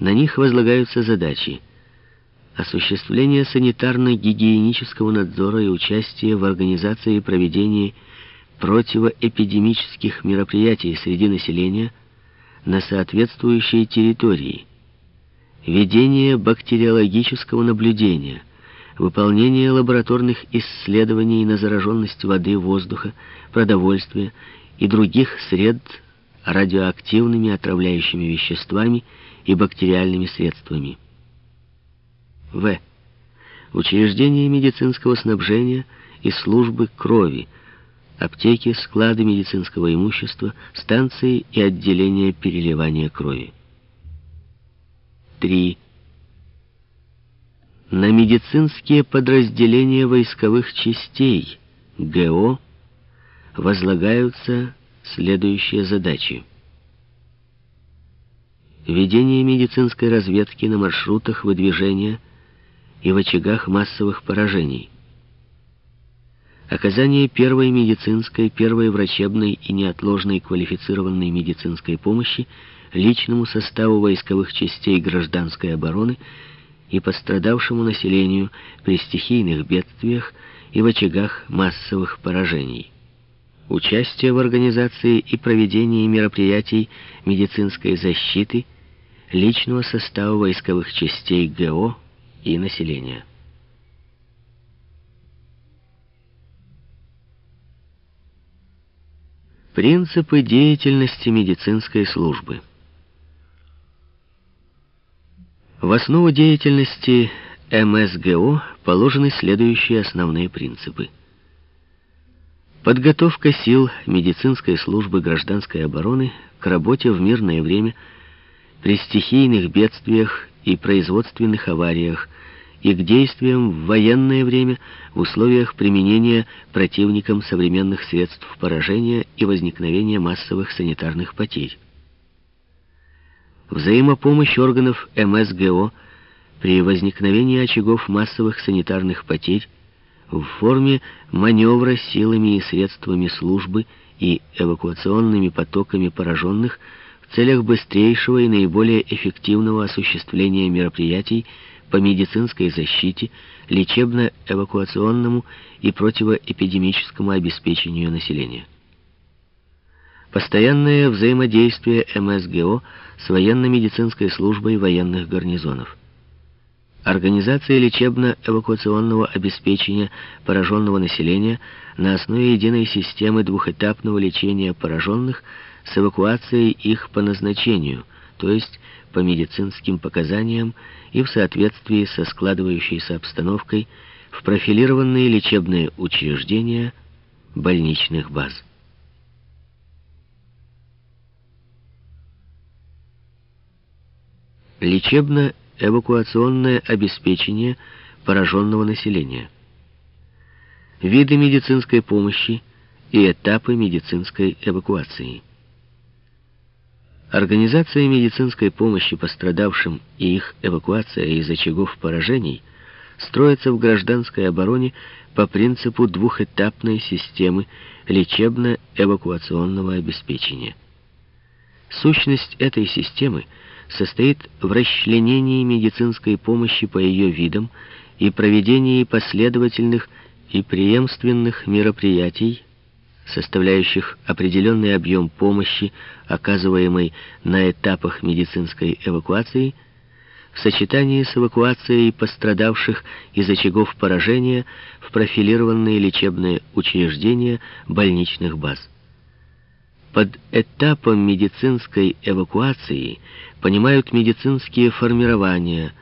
На них возлагаются задачи. Осуществление санитарно-гигиенического надзора и участие в организации и проведении противоэпидемических мероприятий среди населения на соответствующей территории, ведение бактериологического наблюдения, выполнение лабораторных исследований на зараженность воды, воздуха, продовольствия и других сред радиоактивными отравляющими веществами и бактериальными средствами. В. Учреждения медицинского снабжения и службы крови, аптеки, склады медицинского имущества, станции и отделения переливания крови. 3. На медицинские подразделения войсковых частей ГО возлагаются следующие задачи. Ведение медицинской разведки на маршрутах выдвижения и в очагах массовых поражений. Оказание первой медицинской, первой врачебной и неотложной квалифицированной медицинской помощи личному составу войсковых частей гражданской обороны и пострадавшему населению при стихийных бедствиях и в очагах массовых поражений. Участие в организации и проведении мероприятий медицинской защиты личного состава войсковых частей ГО и населения. Принципы деятельности медицинской службы. В основу деятельности МСГО положены следующие основные принципы. Подготовка сил медицинской службы гражданской обороны к работе в мирное время при стихийных бедствиях и производственных авариях, и к действиям в военное время в условиях применения противником современных средств поражения и возникновения массовых санитарных потерь. Взаимопомощь органов МСГО при возникновении очагов массовых санитарных потерь в форме маневра силами и средствами службы и эвакуационными потоками пораженных в целях быстрейшего и наиболее эффективного осуществления мероприятий по медицинской защите, лечебно-эвакуационному и противоэпидемическому обеспечению населения. Постоянное взаимодействие МСГО с военно-медицинской службой военных гарнизонов. Организация лечебно-эвакуационного обеспечения пораженного населения на основе единой системы двухэтапного лечения пораженных с эвакуацией их по назначению, то есть по медицинским показаниям и в соответствии со складывающейся обстановкой в профилированные лечебные учреждения больничных баз. Лечебно-эвакуационное обеспечение пораженного населения. Виды медицинской помощи и этапы медицинской эвакуации. Организация медицинской помощи пострадавшим и их эвакуация из очагов поражений строится в гражданской обороне по принципу двухэтапной системы лечебно-эвакуационного обеспечения. Сущность этой системы состоит в расчленении медицинской помощи по ее видам и проведении последовательных и преемственных мероприятий составляющих определенный объем помощи, оказываемой на этапах медицинской эвакуации, в сочетании с эвакуацией пострадавших из очагов поражения в профилированные лечебные учреждения больничных баз. Под этапом медицинской эвакуации понимают медицинские формирования,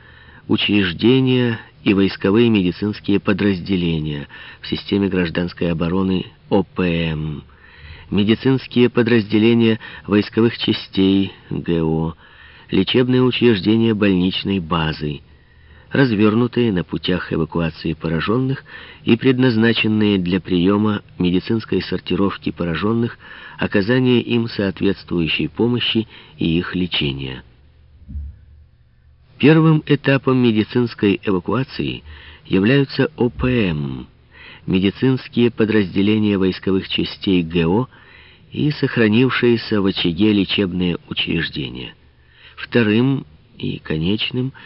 учреждения и войсковые медицинские подразделения в системе гражданской обороны ОПМ, медицинские подразделения войсковых частей ГО, лечебные учреждения больничной базы, развернутые на путях эвакуации пораженных и предназначенные для приема медицинской сортировки пораженных, оказания им соответствующей помощи и их лечения. Первым этапом медицинской эвакуации являются ОПМ, медицинские подразделения войсковых частей ГО и сохранившиеся в очаге лечебные учреждения. Вторым и конечным